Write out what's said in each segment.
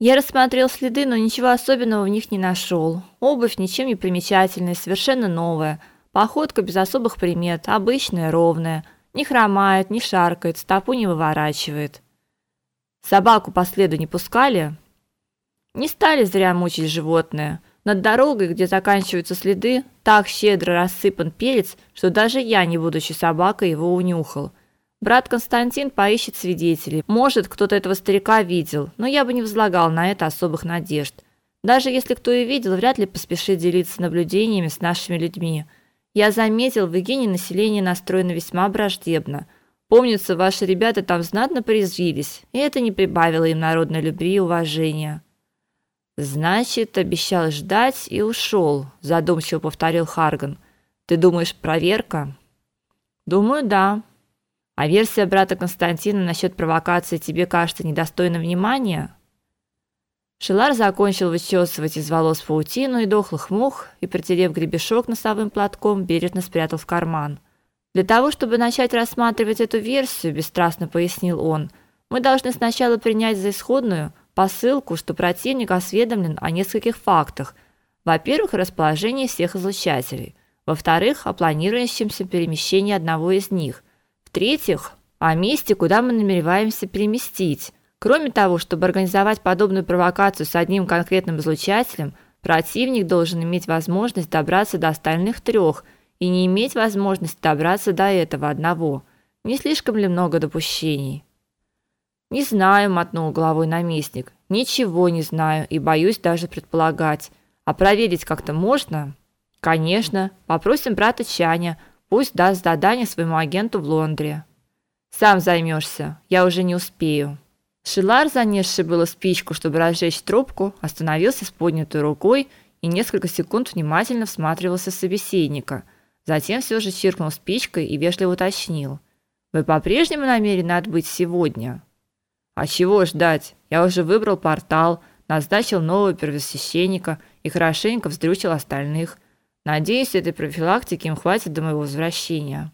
Я рассмотрел следы, но ничего особенного в них не нашел. Обувь ничем не примечательная, совершенно новая. Походка без особых примет, обычная, ровная. Не хромает, не шаркает, стопу не выворачивает. Собаку по следу не пускали? Не стали зря мучить животное. Над дорогой, где заканчиваются следы, так щедро рассыпан перец, что даже я, не будучи собакой, его унюхал. Брат Константин поищет свидетелей. Может, кто-то этого старика видел, но я бы не возлагал на это особых надежд. Даже если кто и видел, вряд ли поспешит делиться наблюдениями с нашими людьми. Я заметил, в Игине население настроено весьма враждебно. Помнится, ваши ребята там знатно порезвились, и это не прибавило им народной любви и уважения. Значит, обещал ждать и ушел, задумчиво повторил Харган. Ты думаешь, проверка? Думаю, да. А версия брата Константина насчет провокации тебе кажется недостойной внимания? Шилар закончил вычесывать из волос паутину и дохлых мух и, протерев гребешок носовым платком, бережно спрятал в карман. Для того, чтобы начать рассматривать эту версию, бесстрастно пояснил он, мы должны сначала принять за исходную посылку, что противник осведомлен о нескольких фактах. Во-первых, расположении всех излучателей. Во-вторых, о планирующемся перемещении одного из них. В-третьих, о месте, куда мы намереваемся переместить. Кроме того, чтобы организовать подобную провокацию с одним конкретным излучателем, противник должен иметь возможность добраться до остальных трех и не иметь возможности добраться до этого одного. Не слишком ли много допущений? Не знаю, мотнул головой наместник. Ничего не знаю и боюсь даже предполагать. А проверить как-то можно? Конечно, попросим брата Чаня, Пусть даст задание своему агенту в Лондре. Сам займешься, я уже не успею. Шилар, занесший было спичку, чтобы разжечь трубку, остановился с поднятой рукой и несколько секунд внимательно всматривался в собеседника. Затем все же чиркнул спичкой и вежливо уточнил: "Вы по-прежнему намерены отбыть сегодня?" "А чего ждать? Я уже выбрал портал, назначил нового первосвященника и хорошенько вздрючил остальных. Надеюсь, этой профилактики им хватит до моего возвращения.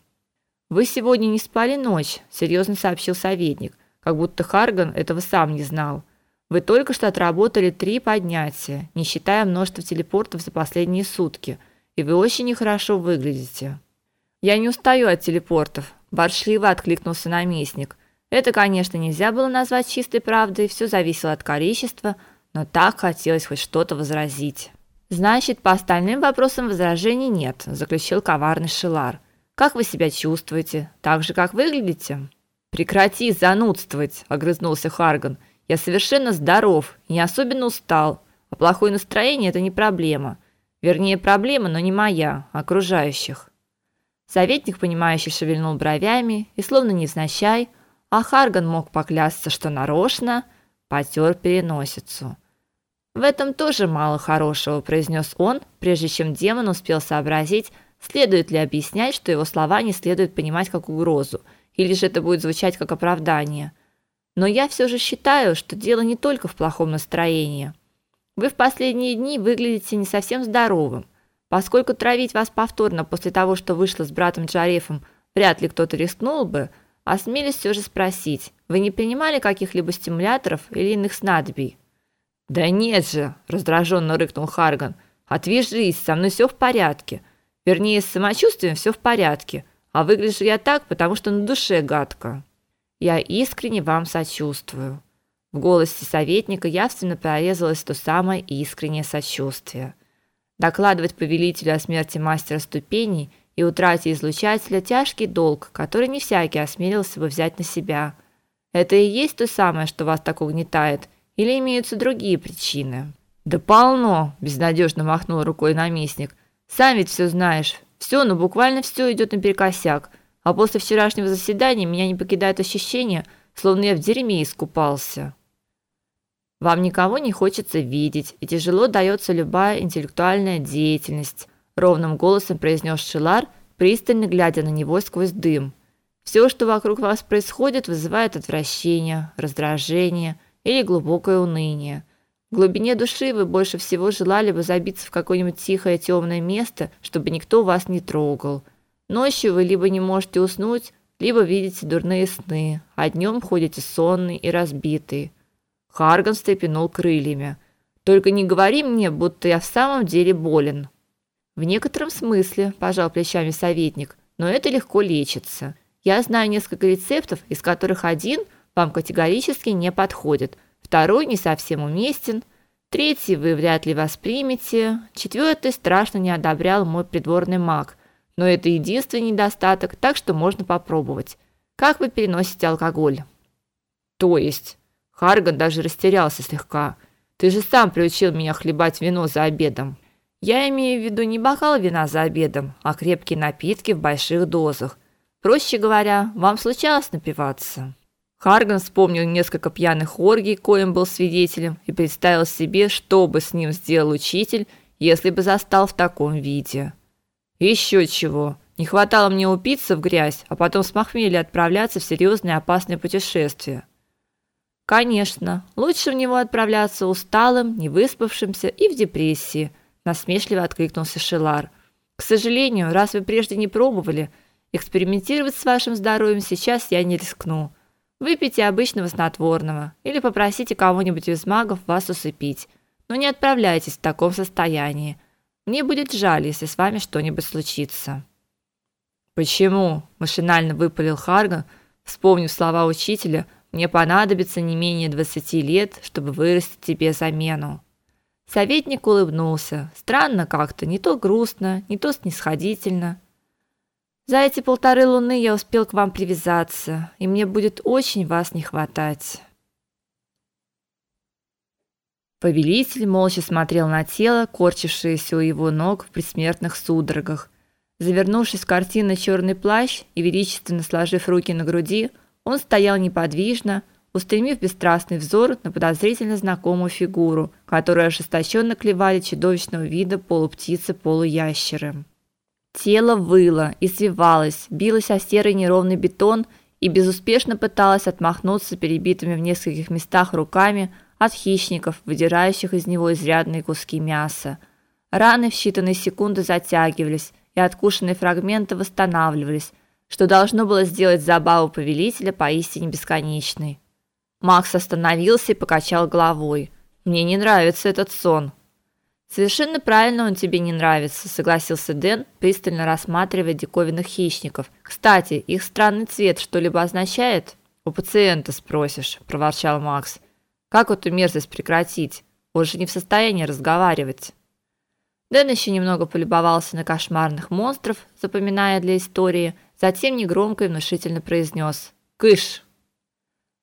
Вы сегодня не спали ночь, серьезно сообщил советник, как будто Харган этого сам не знал. Вы только что отработали три поднятия, не считая множества телепортов за последние сутки, и вы очень нехорошо выглядите. Я не устаю от телепортов, боршливо откликнулся наместник. Это, конечно, нельзя было назвать чистой правдой, все зависело от количества, но так хотелось хоть что-то возразить. Значит, по остальным вопросам возражений нет, заключил коварный Шилар. Как вы себя чувствуете? Так же, как выглядите? Прекрати занудствовать, огрызнулся Харган. Я совершенно здоров не особенно устал. А плохое настроение это не проблема. Вернее, проблема, но не моя, а окружающих. Советник, понимающий, шевельнул бровями и словно невзначай, а Харган мог поклясться, что нарочно потер переносицу. В этом тоже мало хорошего, произнес он, прежде чем демон успел сообразить, следует ли объяснять, что его слова не следует понимать как угрозу, или же это будет звучать как оправдание. Но я все же считаю, что дело не только в плохом настроении. Вы в последние дни выглядите не совсем здоровым. Поскольку травить вас повторно после того, что вышло с братом Джарефом, вряд ли кто-то рискнул бы, осмелюсь все же спросить: вы не принимали каких-либо стимуляторов или иных снадобий? Да нет же, раздраженно рыкнул Харган. Отвяжись, со мной все в порядке. Вернее, с самочувствием все в порядке, а выгляжу я так, потому что на душе гадко. Я искренне вам сочувствую. В голосе советника явственно прорезалось то самое искреннее сочувствие. Докладывать повелителю о смерти мастера ступеней и утрате излучателя тяжкий долг, который не всякий осмелился бы взять на себя. Это и есть то самое, что вас так угнетает, или имеются другие причины? Да полно, безнадежно махнул рукой наместник. Сам ведь все знаешь. Все, ну буквально все идет наперекосяк. А после вчерашнего заседания меня не покидает ощущение, словно я в дерьме искупался. Вам никого не хочется видеть, и тяжело дается любая интеллектуальная деятельность, ровным голосом произнес Шилар, пристально глядя на него сквозь дым. Все, что вокруг вас происходит, вызывает отвращение, раздражение, или глубокое уныние. В глубине души вы больше всего желали бы забиться в какое-нибудь тихое темное место, чтобы никто вас не трогал. Ночью вы либо не можете уснуть, либо видите дурные сны, а днем ходите сонный и разбитый. Харган встрепенул крыльями. Только не говори мне, будто я в самом деле болен. В некотором смысле, пожал плечами советник, но это легко лечится. Я знаю несколько рецептов, из которых один вам категорически не подходит, второй не совсем уместен, третий вы вряд ли воспримете, четвертый страшно не одобрял мой придворный маг. Но это единственный недостаток, так что можно попробовать. Как вы переносите алкоголь? То есть Харган даже растерялся слегка. Ты же сам приучил меня хлебать вино за обедом. Я имею в виду не бокал вина за обедом, а крепкие напитки в больших дозах. Проще говоря, вам случалось напиваться. Харган вспомнил несколько пьяных оргий, коим был свидетелем, и представил себе, что бы с ним сделал учитель, если бы застал в таком виде. Еще чего. Не хватало мне упиться в грязь, а потом с похмелья отправляться в серьезное опасное путешествие. Конечно, лучше в него отправляться усталым, невыспавшимся и в депрессии, насмешливо откликнулся Шелар. К сожалению, раз вы прежде не пробовали, экспериментировать с вашим здоровьем сейчас я не рискну. Выпейте обычного снотворного или попросите кого-нибудь из магов вас усыпить, но не отправляйтесь в таком состоянии. Мне будет жаль, если с вами что-нибудь случится. Почему? машинально выпалил Харган, вспомнив слова учителя мне понадобится не менее двадцати лет, чтобы вырастить тебе замену. Советник улыбнулся. Странно как-то, не то грустно, не то снисходительно. За эти полторы луны я успел к вам привязаться, и мне будет очень вас не хватать. Повелитель молча смотрел на тело, корчившееся у его ног в предсмертных судорогах. Завернувшись в картинный черный плащ и величественно сложив руки на груди, он стоял неподвижно, устремив бесстрастный взор на подозрительно знакомую фигуру, которую ожесточенно клевали чудовищного вида полуптицы-полуящеры. Тело выло, извивалось, билось о серый неровный бетон и безуспешно пыталось отмахнуться перебитыми в нескольких местах руками от хищников, выдирающих из него изрядные куски мяса. Раны в считанные секунды затягивались, и откушенные фрагменты восстанавливались, что должно было сделать забаву повелителя поистине бесконечной. Макс остановился и покачал головой. Мне не нравится этот сон. Совершенно правильно он тебе не нравится, согласился Дэн, пристально рассматривая диковинных хищников. Кстати, их странный цвет что-либо означает? У пациента спросишь, проворчал Макс. Как эту мерзость прекратить? Он же не в состоянии разговаривать. Дэн еще немного полюбовался на кошмарных монстров, запоминая для истории, затем негромко и внушительно произнес «Кыш!».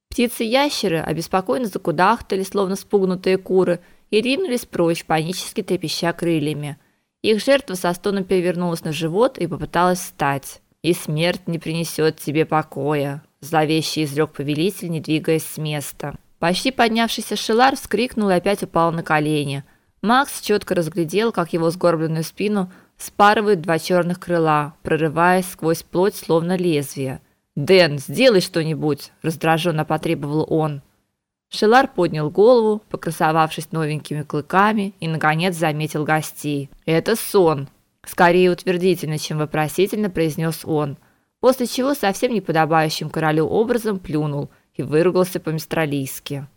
Птицы-ящеры обеспокоенно закудахтали, словно спугнутые куры, и ринулись прочь, панически трепеща крыльями. Их жертва со стоном перевернулась на живот и попыталась встать. «И смерть не принесет тебе покоя», – зловеще изрек повелитель, не двигаясь с места. Почти поднявшийся Шелар вскрикнул и опять упал на колени. Макс четко разглядел, как его сгорбленную спину спарывают два черных крыла, прорываясь сквозь плоть словно лезвие. "Дэн, сделай что-нибудь", раздраженно потребовал он. Шелар поднял голову, покрасовавшись новенькими клыками, и наконец заметил гостей. "Это сон", скорее утвердительно, чем вопросительно произнес он, после чего совсем неподобающим королю образом плюнул и выругался по-мистралийски.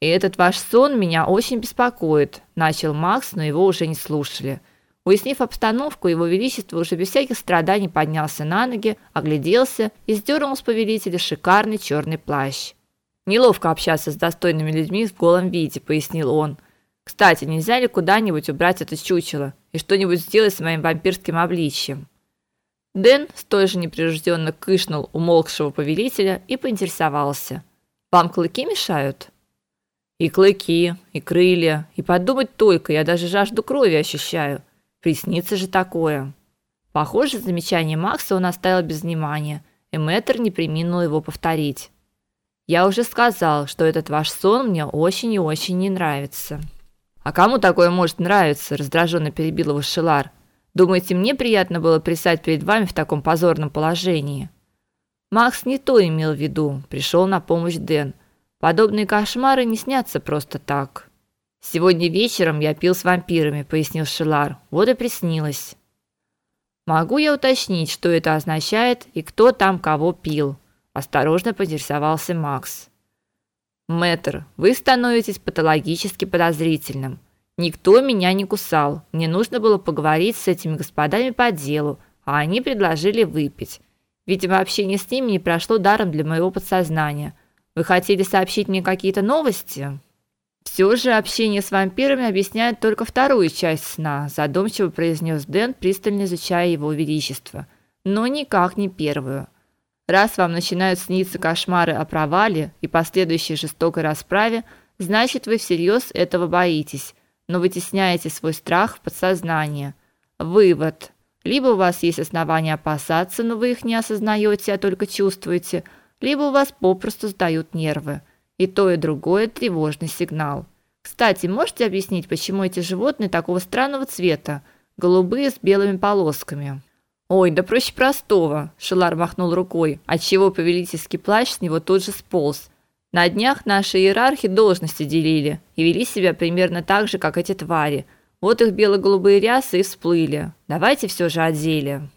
И этот ваш сон меня очень беспокоит, начал Макс, но его уже не слушали. Уяснив обстановку, его величество уже без всяких страданий поднялся на ноги, огляделся и сдернул с повелителя шикарный черный плащ. Неловко общаться с достойными людьми в голом виде, пояснил он. Кстати, нельзя ли куда-нибудь убрать это чучело и что-нибудь сделать с моим вампирским обличьем? Дэн столь же непринужденно кышнул умолкшего повелителя и поинтересовался: "Вам клыки мешают?" И клыки, и крылья, и подумать только, я даже жажду крови ощущаю. Приснится же такое. Похоже, замечание Макса он оставил без внимания, и Мэтр не преминул его повторить. Я уже сказал, что этот ваш сон мне очень и очень не нравится. А кому такое может нравиться? раздраженно перебил его Шелар. Думаете, мне приятно было присать перед вами в таком позорном положении? Макс не то имел в виду, пришел на помощь Дэн. Подобные кошмары не снятся просто так. Сегодня вечером я пил с вампирами, пояснил Шилар. Вот и приснилось. Могу я уточнить, что это означает и кто там кого пил? Осторожно поинтересовался Макс. Мэтр, вы становитесь патологически подозрительным. Никто меня не кусал. Мне нужно было поговорить с этими господами по делу, а они предложили выпить. Видимо, общение с ними не прошло даром для моего подсознания. Вы хотели сообщить мне какие-то новости? Все же общение с вампирами объясняет только вторую часть сна, задумчиво произнес Дэн, пристально изучая его величество, но никак не первую. Раз вам начинают сниться кошмары о провале и последующей жестокой расправе, значит, вы всерьез этого боитесь, но вытесняете свой страх в подсознание. Вывод: либо у вас есть основания опасаться, но вы их не осознаете, а только чувствуете, либо у вас попросту сдают нервы. И то, и другое тревожный сигнал. Кстати, можете объяснить, почему эти животные такого странного цвета, голубые с белыми полосками? Ой, да проще простого, Шелар махнул рукой, отчего повелительский плащ с него тут же сполз. На днях наши иерархи должности делили и вели себя примерно так же, как эти твари. Вот их бело-голубые рясы и всплыли. Давайте все же о.